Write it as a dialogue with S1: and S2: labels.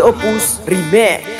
S1: DJ Opus Remix